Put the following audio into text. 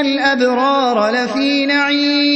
الأبرار لفي نعيم.